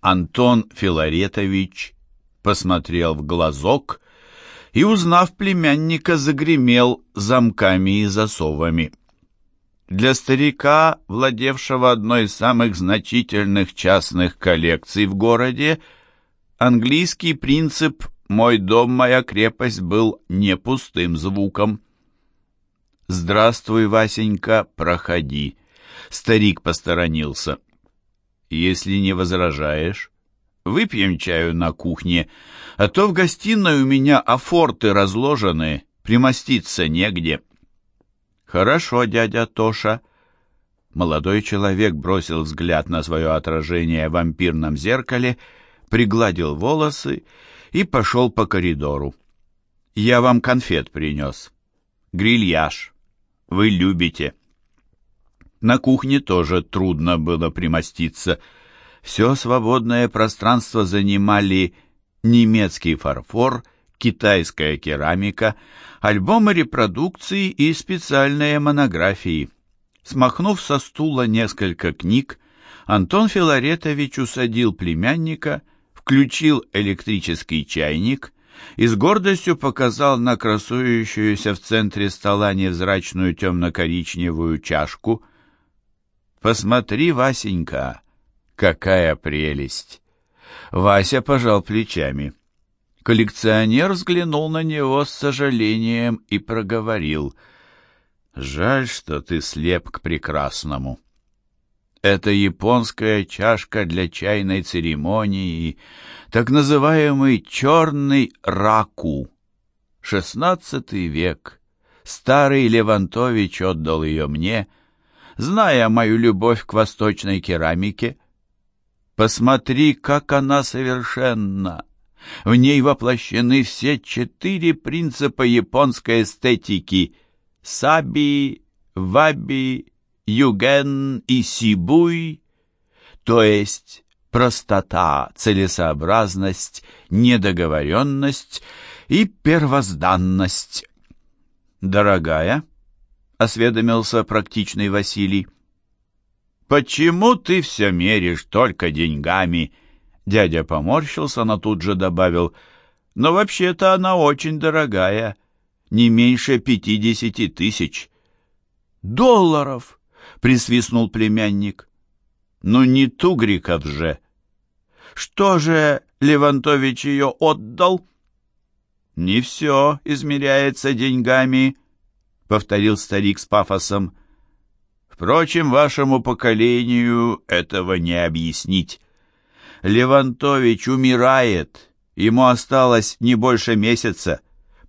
Антон Филаретович посмотрел в глазок и, узнав племянника, загремел замками и засовами. Для старика, владевшего одной из самых значительных частных коллекций в городе, английский принцип «мой дом, моя крепость» был не пустым звуком. «Здравствуй, Васенька, проходи», — старик посторонился. «Если не возражаешь, выпьем чаю на кухне, а то в гостиной у меня афорты разложены, примоститься негде». «Хорошо, дядя Тоша». Молодой человек бросил взгляд на свое отражение в вампирном зеркале, пригладил волосы и пошел по коридору. «Я вам конфет принес. Грильяж. Вы любите». На кухне тоже трудно было примоститься. Все свободное пространство занимали немецкий фарфор, китайская керамика — альбомы репродукций и специальные монографии. Смахнув со стула несколько книг, Антон Филаретович усадил племянника, включил электрический чайник и с гордостью показал на красующуюся в центре стола невзрачную темно-коричневую чашку. «Посмотри, Васенька, какая прелесть!» Вася пожал плечами. Коллекционер взглянул на него с сожалением и проговорил. «Жаль, что ты слеп к прекрасному. Это японская чашка для чайной церемонии, так называемый черный раку. Шестнадцатый век. Старый Левантович отдал ее мне, зная мою любовь к восточной керамике. Посмотри, как она совершенна!» В ней воплощены все четыре принципа японской эстетики – саби, ваби, юген и сибуй, то есть простота, целесообразность, недоговоренность и первозданность. «Дорогая», — осведомился практичный Василий, — «почему ты все меришь только деньгами?» Дядя поморщился, но тут же добавил, «Но вообще-то она очень дорогая, не меньше пятидесяти тысяч». «Долларов!» — присвистнул племянник. «Ну не тугриков же!» «Что же Левантович ее отдал?» «Не все измеряется деньгами», — повторил старик с пафосом. «Впрочем, вашему поколению этого не объяснить». Левантович умирает. Ему осталось не больше месяца.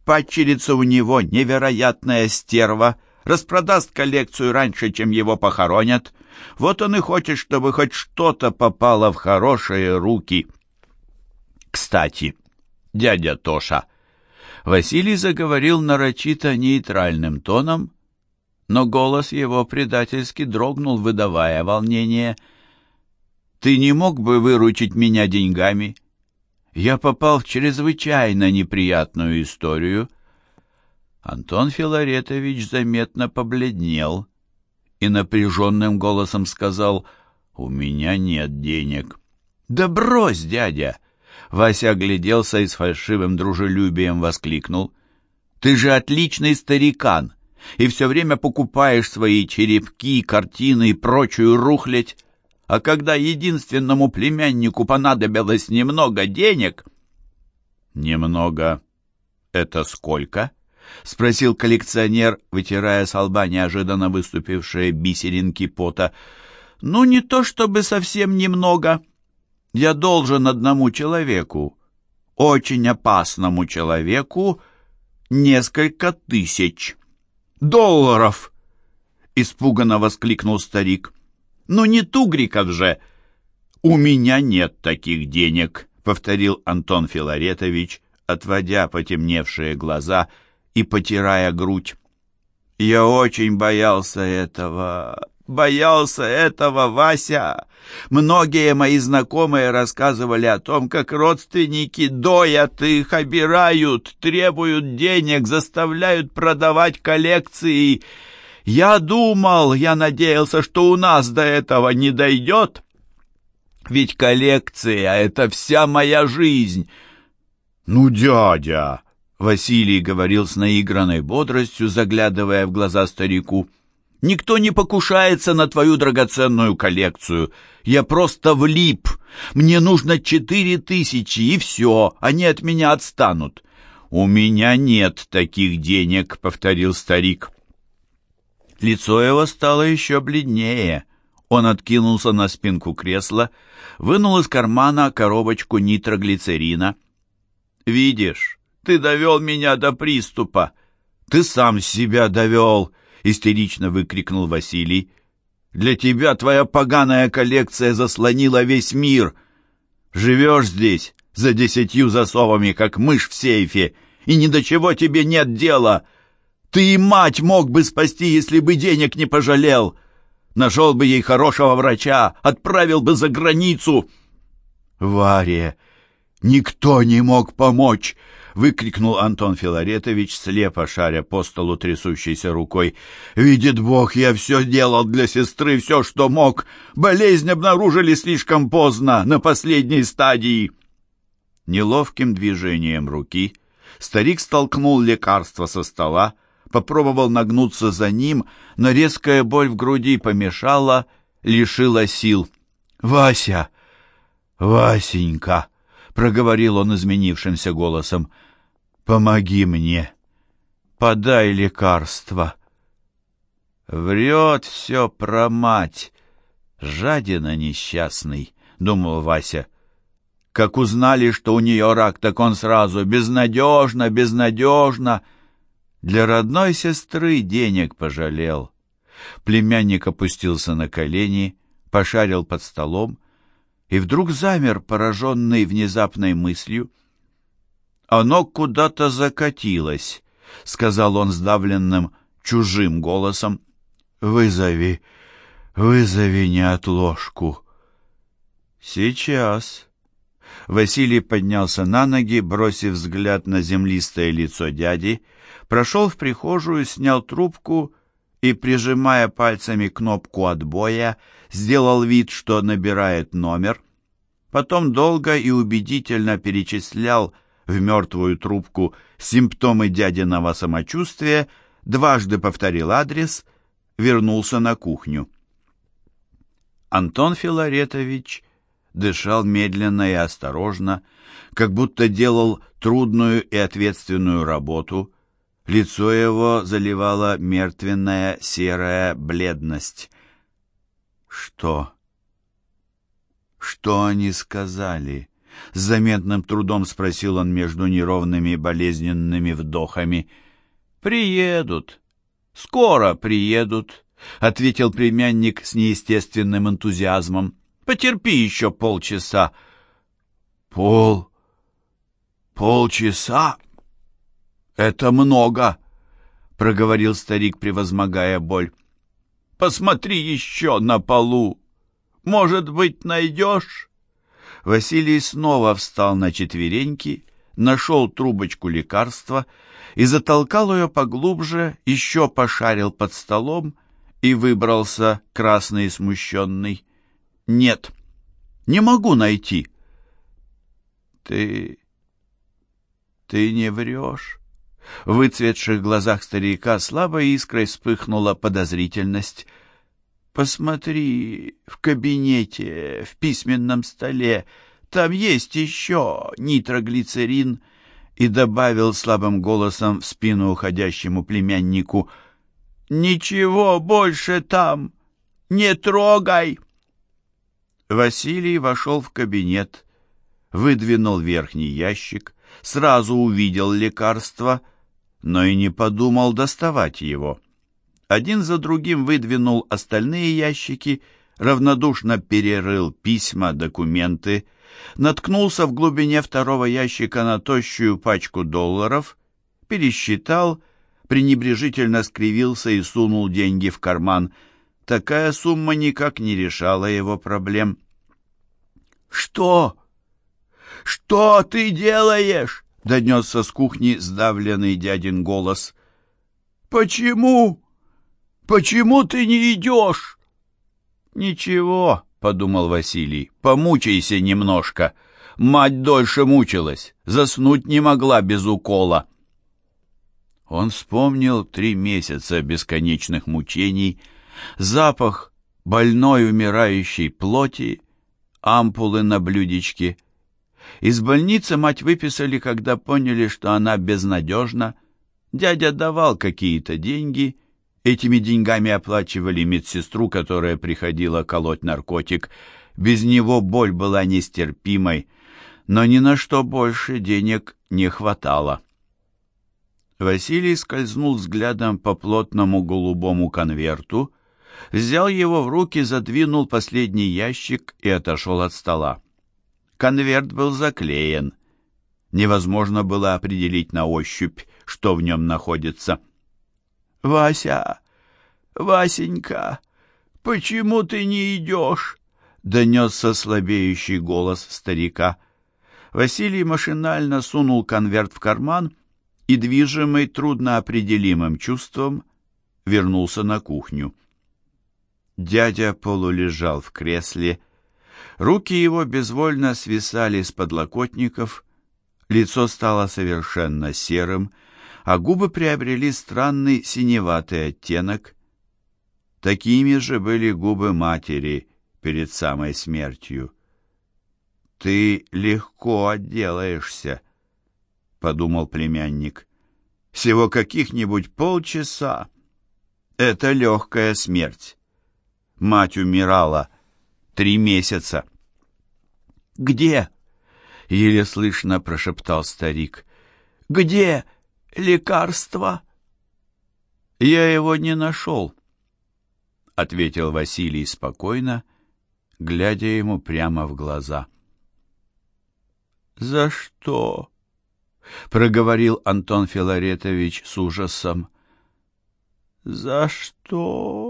Падчерица у него невероятная стерва. Распродаст коллекцию раньше, чем его похоронят. Вот он и хочет, чтобы хоть что-то попало в хорошие руки. Кстати, дядя Тоша, Василий заговорил нарочито нейтральным тоном, но голос его предательски дрогнул, выдавая волнение — ты не мог бы выручить меня деньгами? Я попал в чрезвычайно неприятную историю. Антон Филаретович заметно побледнел и напряженным голосом сказал, «У меня нет денег». «Да брось, дядя!» Вася огляделся и с фальшивым дружелюбием воскликнул. «Ты же отличный старикан и все время покупаешь свои черепки, картины и прочую рухлядь а когда единственному племяннику понадобилось немного денег... «Немного — это сколько?» — спросил коллекционер, вытирая с лба неожиданно выступившие бисеринки пота. «Ну, не то чтобы совсем немного. Я должен одному человеку, очень опасному человеку, несколько тысяч долларов!» — испуганно воскликнул старик. Ну не тугриков же!» «У меня нет таких денег», — повторил Антон Филаретович, отводя потемневшие глаза и потирая грудь. «Я очень боялся этого, боялся этого, Вася. Многие мои знакомые рассказывали о том, как родственники доят их, обирают, требуют денег, заставляют продавать коллекции». Я думал, я надеялся, что у нас до этого не дойдет. Ведь коллекция — это вся моя жизнь. Ну, дядя, Василий говорил с наигранной бодростью, заглядывая в глаза старику. Никто не покушается на твою драгоценную коллекцию. Я просто влип. Мне нужно четыре тысячи, и все, они от меня отстанут. У меня нет таких денег, повторил старик. Лицо его стало еще бледнее. Он откинулся на спинку кресла, вынул из кармана коробочку нитроглицерина. «Видишь, ты довел меня до приступа. Ты сам себя довел!» — истерично выкрикнул Василий. «Для тебя твоя поганая коллекция заслонила весь мир. Живешь здесь за десятью засовами, как мышь в сейфе, и ни до чего тебе нет дела. Ты и мать мог бы спасти, если бы денег не пожалел. Нашел бы ей хорошего врача, отправил бы за границу». «Варе, никто не мог помочь!» — выкрикнул Антон Филаретович, слепо шаря по столу трясущейся рукой. «Видит Бог, я все делал для сестры, все, что мог. Болезнь обнаружили слишком поздно, на последней стадии». Неловким движением руки старик столкнул лекарство со стола, попробовал нагнуться за ним, но резкая боль в груди помешала, лишила сил. «Вася! Васенька!» — проговорил он изменившимся голосом. «Помоги мне! Подай лекарство!» «Врет все про мать! Жадина несчастный!» — думал Вася. «Как узнали, что у нее рак, так он сразу безнадежно, безнадежно!» Для родной сестры денег пожалел. Племянник опустился на колени, пошарил под столом и вдруг замер, пораженный внезапной мыслью. «Оно куда-то закатилось», — сказал он сдавленным, чужим голосом. «Вызови, вызови неотложку». «Сейчас». Василий поднялся на ноги, бросив взгляд на землистое лицо дяди, прошел в прихожую, снял трубку и, прижимая пальцами кнопку отбоя, сделал вид, что набирает номер. Потом долго и убедительно перечислял в мертвую трубку симптомы дядиного самочувствия, дважды повторил адрес, вернулся на кухню. Антон Филаретович дышал медленно и осторожно, как будто делал трудную и ответственную работу, Лицо его заливала мертвенная серая бледность. «Что? Что они сказали?» С заметным трудом спросил он между неровными болезненными вдохами. «Приедут. Скоро приедут», — ответил племянник с неестественным энтузиазмом. «Потерпи еще полчаса». «Пол... полчаса?» «Это много!» — проговорил старик, превозмогая боль. «Посмотри еще на полу! Может быть, найдешь?» Василий снова встал на четвереньки, нашел трубочку лекарства и затолкал ее поглубже, еще пошарил под столом и выбрался, красный и смущенный. «Нет, не могу найти». «Ты... ты не врешь?» В выцветших глазах старика слабой искрой вспыхнула подозрительность. «Посмотри, в кабинете, в письменном столе, там есть еще нитроглицерин», и добавил слабым голосом в спину уходящему племяннику, «Ничего больше там, не трогай!» Василий вошел в кабинет, выдвинул верхний ящик, сразу увидел лекарство — но и не подумал доставать его. Один за другим выдвинул остальные ящики, равнодушно перерыл письма, документы, наткнулся в глубине второго ящика на тощую пачку долларов, пересчитал, пренебрежительно скривился и сунул деньги в карман. Такая сумма никак не решала его проблем. «Что? Что ты делаешь?» — донесся с кухни сдавленный дядин голос. «Почему? Почему ты не идешь?» «Ничего, подумал Василий, — «помучайся немножко». Мать дольше мучилась, заснуть не могла без укола. Он вспомнил три месяца бесконечных мучений, запах больной умирающей плоти, ампулы на блюдечке. Из больницы мать выписали, когда поняли, что она безнадежна. Дядя давал какие-то деньги, этими деньгами оплачивали медсестру, которая приходила колоть наркотик. Без него боль была нестерпимой, но ни на что больше денег не хватало. Василий скользнул взглядом по плотному голубому конверту, взял его в руки, задвинул последний ящик и отошел от стола. Конверт был заклеен. Невозможно было определить на ощупь, что в нем находится. «Вася! Васенька! Почему ты не идешь?» — донесся слабеющий голос старика. Василий машинально сунул конверт в карман и, движимый трудноопределимым чувством, вернулся на кухню. Дядя полулежал в кресле, руки его безвольно свисали с подлокотников, лицо стало совершенно серым, а губы приобрели странный синеватый оттенок. Такими же были губы матери перед самой смертью. «Ты легко отделаешься», — подумал племянник. «Всего каких-нибудь полчаса. Это легкая смерть. Мать умирала три месяца». «Где?» — еле слышно прошептал старик. «Где лекарство?» «Я его не нашел», — ответил Василий спокойно, глядя ему прямо в глаза. «За что?» — проговорил Антон Филаретович с ужасом. «За что?»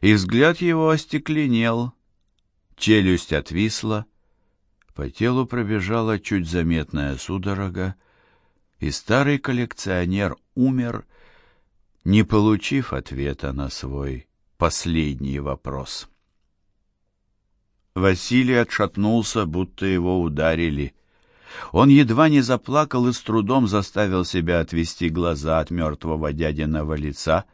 И взгляд его остекленел, челюсть отвисла, по телу пробежала чуть заметная судорога, и старый коллекционер умер, не получив ответа на свой последний вопрос. Василий отшатнулся, будто его ударили. Он едва не заплакал и с трудом заставил себя отвести глаза от мертвого дядиного лица.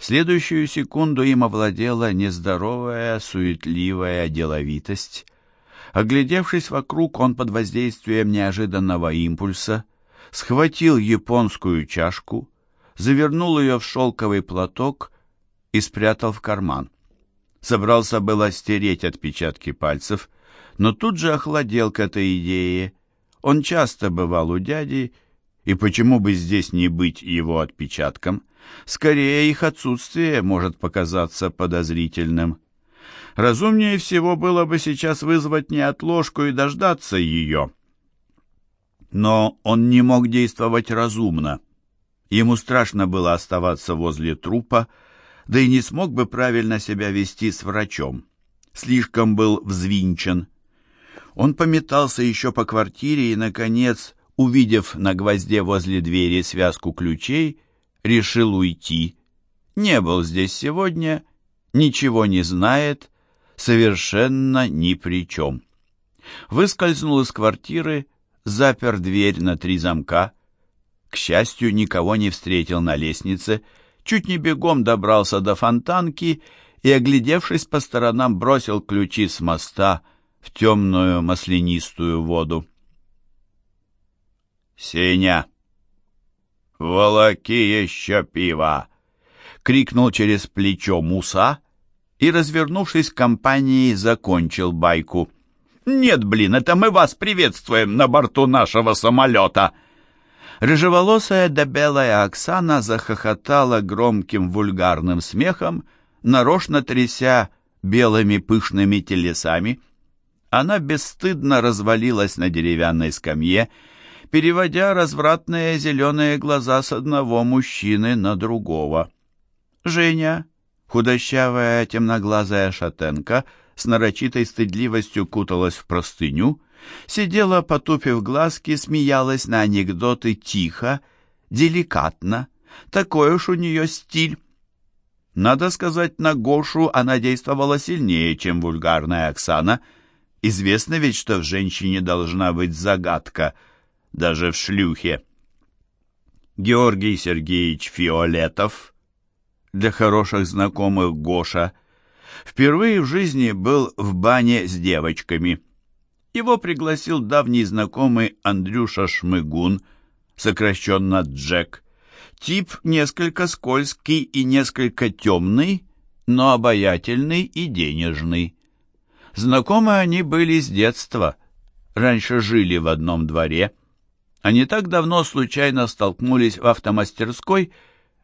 Следующую секунду им овладела нездоровая, суетливая деловитость. Оглядевшись вокруг, он под воздействием неожиданного импульса схватил японскую чашку, завернул ее в шелковый платок и спрятал в карман. Собрался было стереть отпечатки пальцев, но тут же охладел к этой идее. Он часто бывал у дяди, и почему бы здесь не быть его отпечатком? Скорее, их отсутствие может показаться подозрительным. Разумнее всего было бы сейчас вызвать неотложку и дождаться ее. Но он не мог действовать разумно. Ему страшно было оставаться возле трупа, да и не смог бы правильно себя вести с врачом. Слишком был взвинчен. Он пометался еще по квартире и, наконец, увидев на гвозде возле двери связку ключей, решил уйти. Не был здесь сегодня, ничего не знает, совершенно ни при чем. Выскользнул из квартиры, запер дверь на три замка. К счастью, никого не встретил на лестнице, чуть не бегом добрался до фонтанки и, оглядевшись по сторонам, бросил ключи с моста в темную маслянистую воду. «Сеня! Волоки еще пиво!» — крикнул через плечо Муса и, развернувшись к компании, закончил байку. «Нет, блин, это мы вас приветствуем на борту нашего самолета!» Рыжеволосая да белая Оксана захохотала громким вульгарным смехом, нарочно тряся белыми пышными телесами. Она бесстыдно развалилась на деревянной скамье, переводя развратные зеленые глаза с одного мужчины на другого. Женя, худощавая темноглазая шатенка, с нарочитой стыдливостью куталась в простыню, Сидела, потупив глазки, смеялась на анекдоты тихо, деликатно. Такой уж у нее стиль. Надо сказать, на Гошу она действовала сильнее, чем вульгарная Оксана. Известно ведь, что в женщине должна быть загадка, даже в шлюхе. Георгий Сергеевич Фиолетов, для хороших знакомых Гоша, впервые в жизни был в бане с девочками. Его пригласил давний знакомый Андрюша Шмыгун, сокращенно Джек. Тип несколько скользкий и несколько темный, но обаятельный и денежный. Знакомы они были с детства, раньше жили в одном дворе. Они так давно случайно столкнулись в автомастерской,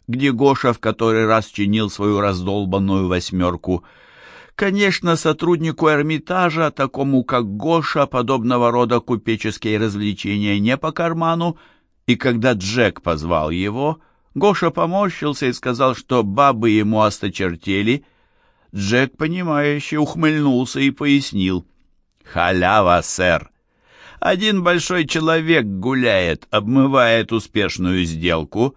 где Гоша в который раз чинил свою раздолбанную восьмерку. Конечно, сотруднику Эрмитажа, такому как Гоша, подобного рода купеческие развлечения не по карману, и когда Джек позвал его, Гоша поморщился и сказал, что бабы ему осточертели. Джек, понимающе ухмыльнулся и пояснил. «Халява, сэр! Один большой человек гуляет, обмывает успешную сделку,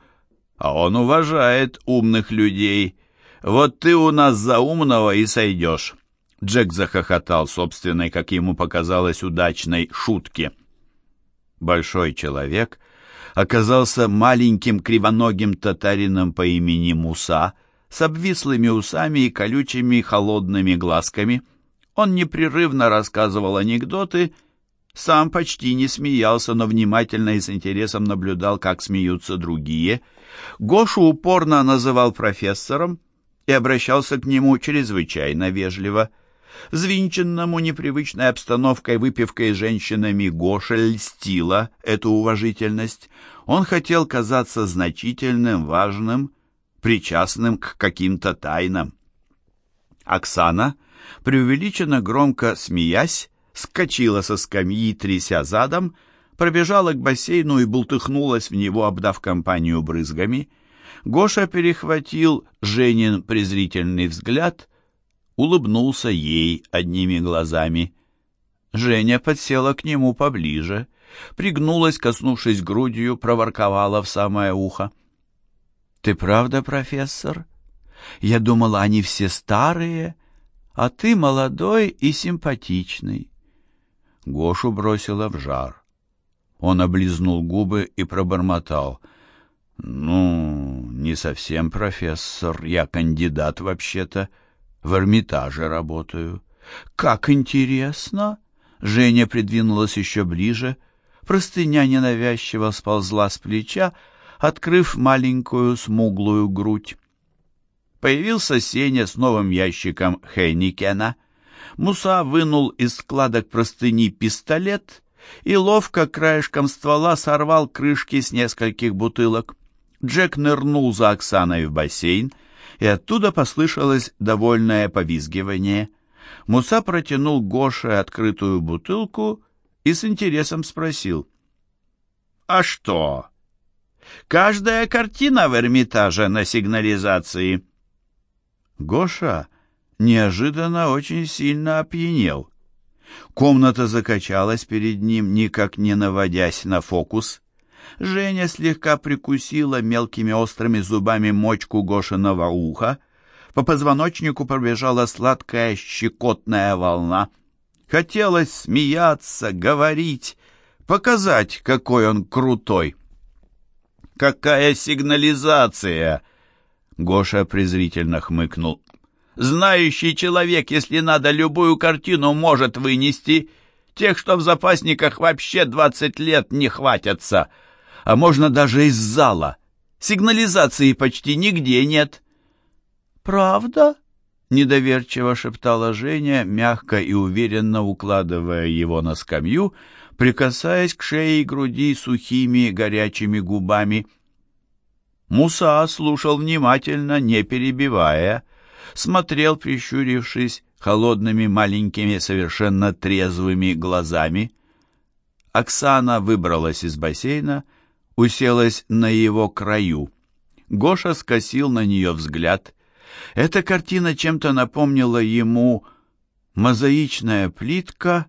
а он уважает умных людей. Вот ты у нас за умного и сойдешь». Джек захохотал собственной, как ему показалось, удачной шутке. Большой человек оказался маленьким кривоногим татарином по имени Муса с обвислыми усами и колючими холодными глазками. Он непрерывно рассказывал анекдоты, сам почти не смеялся, но внимательно и с интересом наблюдал, как смеются другие. Гошу упорно называл профессором и обращался к нему чрезвычайно вежливо. Взвинченному непривычной обстановкой, выпивкой женщинами Гоша льстила эту уважительность. Он хотел казаться значительным, важным, причастным к каким-то тайнам. Оксана, преувеличенно громко смеясь, скочила со скамьи, тряся задом, пробежала к бассейну и бултыхнулась в него, обдав компанию брызгами. Гоша перехватил Женин презрительный взгляд улыбнулся ей одними глазами. Женя подсела к нему поближе, пригнулась, коснувшись грудью, проворковала в самое ухо. «Ты правда профессор? Я думала, они все старые, а ты молодой и симпатичный». Гошу бросила в жар. Он облизнул губы и пробормотал. «Ну, не совсем профессор, я кандидат вообще-то» в Эрмитаже работаю». «Как интересно!» Женя придвинулась еще ближе. Простыня ненавязчиво сползла с плеча, открыв маленькую смуглую грудь. Появился Сеня с новым ящиком Хейникена. Муса вынул из складок простыни пистолет и ловко краешком ствола сорвал крышки с нескольких бутылок. Джек нырнул за Оксаной в бассейн, и оттуда послышалось довольное повизгивание. Муса протянул Гоше открытую бутылку и с интересом спросил. «А что? Каждая картина в Эрмитаже на сигнализации». Гоша неожиданно очень сильно опьянел. Комната закачалась перед ним, никак не наводясь на фокус. Женя слегка прикусила мелкими острыми зубами мочку Гошиного уха. По позвоночнику пробежала сладкая щекотная волна. Хотелось смеяться, говорить, показать, какой он крутой. «Какая сигнализация!» Гоша презрительно хмыкнул. «Знающий человек, если надо, любую картину может вынести. Тех, что в запасниках вообще двадцать лет не хватятся а можно даже из зала. Сигнализации почти нигде нет. «Правда?» — недоверчиво шептала Женя, мягко и уверенно укладывая его на скамью, прикасаясь к шее и груди сухими горячими губами. Муса слушал внимательно, не перебивая, смотрел, прищурившись, холодными маленькими совершенно трезвыми глазами. Оксана выбралась из бассейна — уселась на его краю. Гоша скосил на нее взгляд. Эта картина чем-то напомнила ему мозаичная плитка,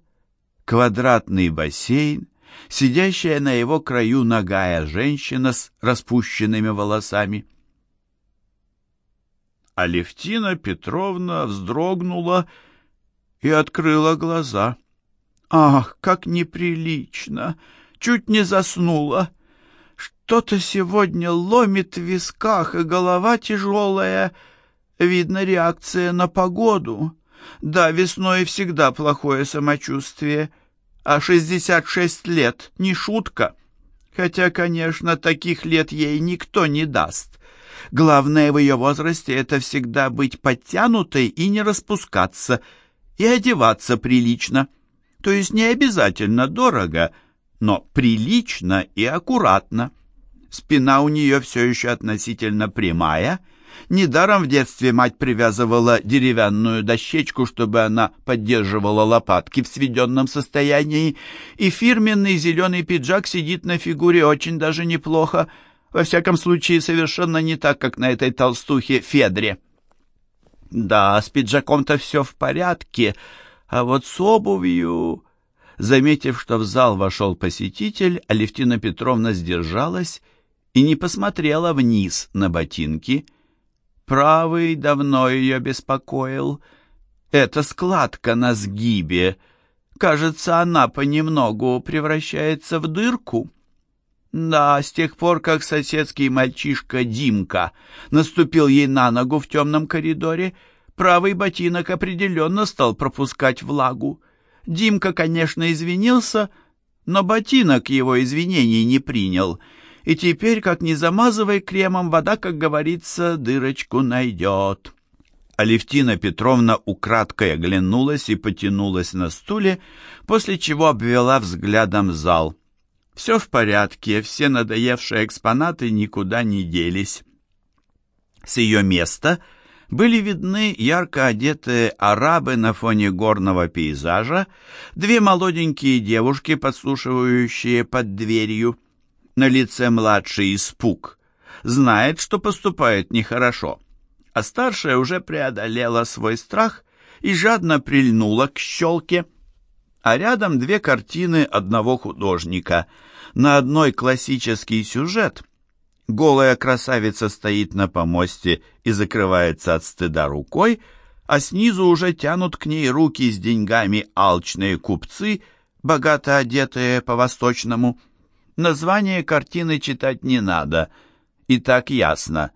квадратный бассейн, сидящая на его краю ногая женщина с распущенными волосами. Алевтина Петровна вздрогнула и открыла глаза. «Ах, как неприлично! Чуть не заснула! Что-то сегодня ломит в висках, и голова тяжелая. Видно, реакция на погоду. Да, весной всегда плохое самочувствие, а шестьдесят шесть лет — не шутка. Хотя, конечно, таких лет ей никто не даст. Главное в ее возрасте — это всегда быть подтянутой и не распускаться, и одеваться прилично. То есть не обязательно дорого, но прилично и аккуратно. Спина у нее все еще относительно прямая. Недаром в детстве мать привязывала деревянную дощечку, чтобы она поддерживала лопатки в сведенном состоянии, и фирменный зеленый пиджак сидит на фигуре очень даже неплохо, во всяком случае, совершенно не так, как на этой толстухе Федре. Да, с пиджаком-то все в порядке, а вот с обувью... Заметив, что в зал вошел посетитель, Алевтина Петровна сдержалась и не посмотрела вниз на ботинки. Правый давно ее беспокоил. Это складка на сгибе. Кажется, она понемногу превращается в дырку. Да, с тех пор, как соседский мальчишка Димка наступил ей на ногу в темном коридоре, правый ботинок определенно стал пропускать влагу. Димка, конечно, извинился, но ботинок его извинений не принял, и теперь, как не замазывай кремом, вода, как говорится, дырочку найдет. Алевтина Петровна украдкой оглянулась и потянулась на стуле, после чего обвела взглядом зал — все в порядке, все надоевшие экспонаты никуда не делись. С ее места были видны ярко одетые арабы на фоне горного пейзажа, две молоденькие девушки, подслушивающие под дверью. На лице младший испуг. Знает, что поступает нехорошо. А старшая уже преодолела свой страх и жадно прильнула к щелке. А рядом две картины одного художника — на одной классический сюжет. Голая красавица стоит на помосте и закрывается от стыда рукой, а снизу уже тянут к ней руки с деньгами алчные купцы, богато одетые по-восточному. Название картины читать не надо, и так ясно.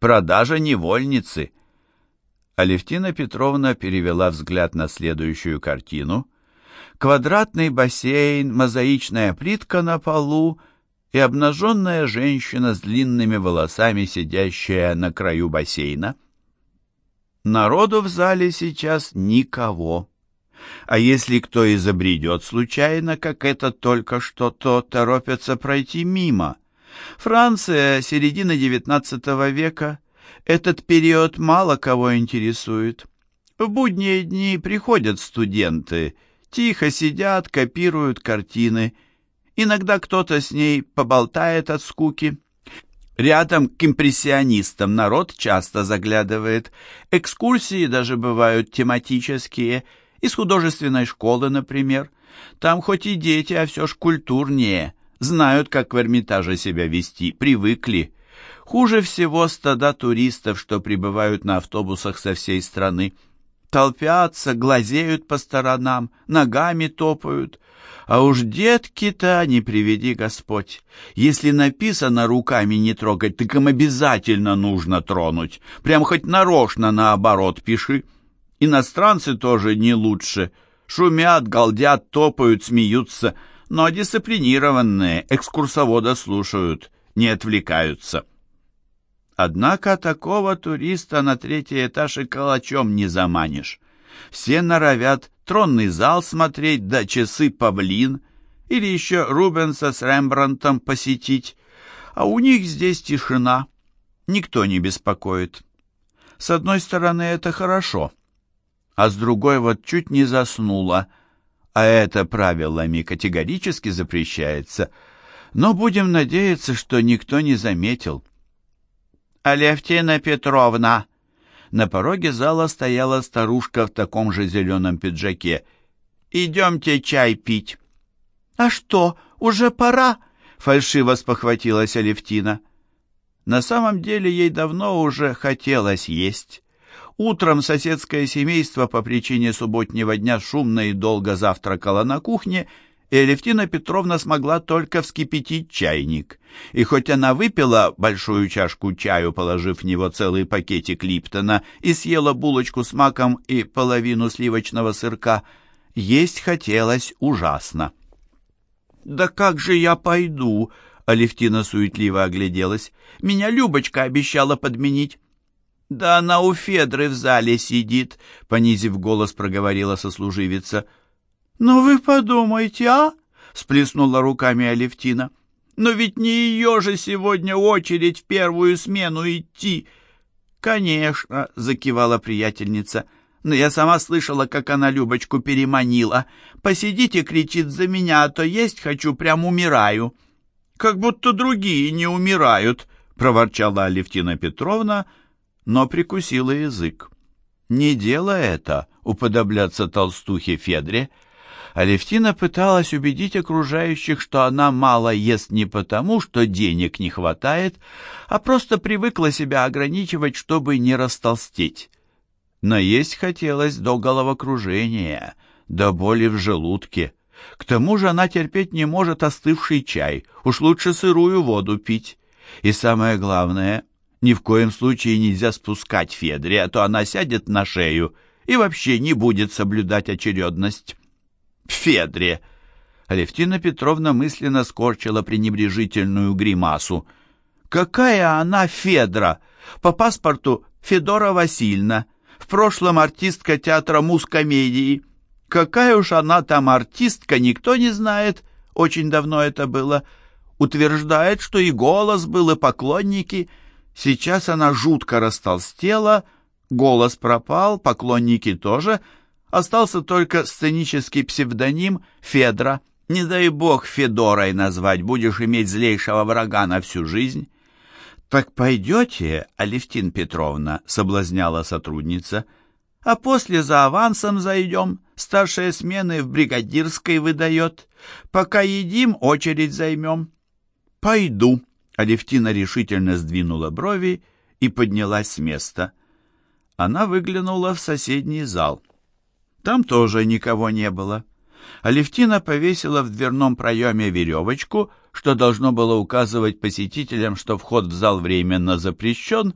Продажа невольницы. Алевтина Петровна перевела взгляд на следующую картину — квадратный бассейн, мозаичная плитка на полу и обнаженная женщина с длинными волосами, сидящая на краю бассейна. Народу в зале сейчас никого. А если кто и забредет случайно, как это только что, то торопятся пройти мимо. Франция, середина XIX века, этот период мало кого интересует. В будние дни приходят студенты – Тихо сидят, копируют картины. Иногда кто-то с ней поболтает от скуки. Рядом к импрессионистам народ часто заглядывает. Экскурсии даже бывают тематические, из художественной школы, например. Там хоть и дети, а все ж культурнее. Знают, как в Эрмитаже себя вести, привыкли. Хуже всего стада туристов, что прибывают на автобусах со всей страны толпятся, глазеют по сторонам, ногами топают. А уж детки-то, не приведи Господь. Если написано руками не трогать, так им обязательно нужно тронуть. Прям хоть нарочно наоборот пиши. Иностранцы тоже не лучше. Шумят, галдят, топают, смеются, но дисциплинированные экскурсовода слушают, не отвлекаются. Однако такого туриста на третий этаж и калачом не заманишь. Все норовят тронный зал смотреть, да часы павлин, или еще Рубенса с Рембрандтом посетить. А у них здесь тишина, никто не беспокоит. С одной стороны, это хорошо, а с другой вот чуть не заснула, а это правилами категорически запрещается. Но будем надеяться, что никто не заметил. «Алевтина Петровна!» На пороге зала стояла старушка в таком же зеленом пиджаке. «Идемте чай пить». «А что, уже пора?» — фальшиво спохватилась Алевтина. На самом деле ей давно уже хотелось есть. Утром соседское семейство по причине субботнего дня шумно и долго завтракало на кухне, и Алевтина Петровна смогла только вскипятить чайник. И хоть она выпила большую чашку чаю, положив в него целый пакетик Липтона, и съела булочку с маком и половину сливочного сырка, есть хотелось ужасно. «Да как же я пойду?» — Алевтина суетливо огляделась. «Меня Любочка обещала подменить». «Да она у Федры в зале сидит», — понизив голос, проговорила сослуживица. «Ну вы подумайте, а?» — сплеснула руками Алевтина. «Но ведь не ее же сегодня очередь в первую смену идти!» «Конечно!» — закивала приятельница. «Но я сама слышала, как она Любочку переманила. Посидите, кричит за меня, а то есть хочу, прям умираю». «Как будто другие не умирают!» — проворчала Алевтина Петровна, но прикусила язык. «Не дело это уподобляться толстухе Федре», Алевтина пыталась убедить окружающих, что она мало ест не потому, что денег не хватает, а просто привыкла себя ограничивать, чтобы не растолстеть. Но есть хотелось до головокружения, до боли в желудке. К тому же она терпеть не может остывший чай, уж лучше сырую воду пить. И самое главное, ни в коем случае нельзя спускать Федре, а то она сядет на шею и вообще не будет соблюдать очередность. Федре!» Алевтина Петровна мысленно скорчила пренебрежительную гримасу. «Какая она Федра? По паспорту Федора Васильевна. В прошлом артистка театра мускомедии. Какая уж она там артистка, никто не знает. Очень давно это было. Утверждает, что и голос был, и поклонники. Сейчас она жутко растолстела, голос пропал, поклонники тоже — Остался только сценический псевдоним Федра. Не дай бог Федорой назвать, будешь иметь злейшего врага на всю жизнь. «Так пойдете, Алевтин Петровна?» — соблазняла сотрудница. «А после за авансом зайдем. Старшие смены в бригадирской выдает. Пока едим, очередь займем». «Пойду», — Алевтина решительно сдвинула брови и поднялась с места. Она выглянула в соседний зал. Там тоже никого не было. Алевтина повесила в дверном проеме веревочку, что должно было указывать посетителям, что вход в зал временно запрещен,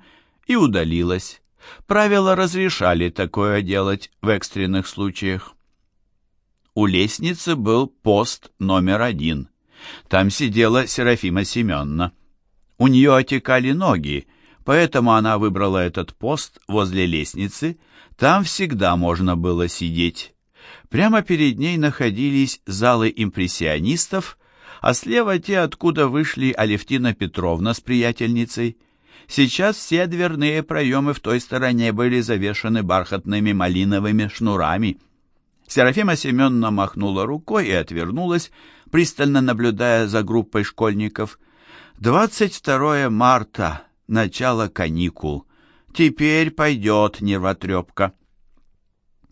и удалилась. Правила разрешали такое делать в экстренных случаях. У лестницы был пост номер один. Там сидела Серафима Семеновна. У нее отекали ноги, поэтому она выбрала этот пост возле лестницы там всегда можно было сидеть. Прямо перед ней находились залы импрессионистов, а слева те, откуда вышли Алевтина Петровна с приятельницей. Сейчас все дверные проемы в той стороне были завешаны бархатными малиновыми шнурами. Серафима Семеновна махнула рукой и отвернулась, пристально наблюдая за группой школьников. 22 марта, начало каникул. Теперь пойдет нервотрепка.